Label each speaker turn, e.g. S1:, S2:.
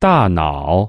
S1: 大脑。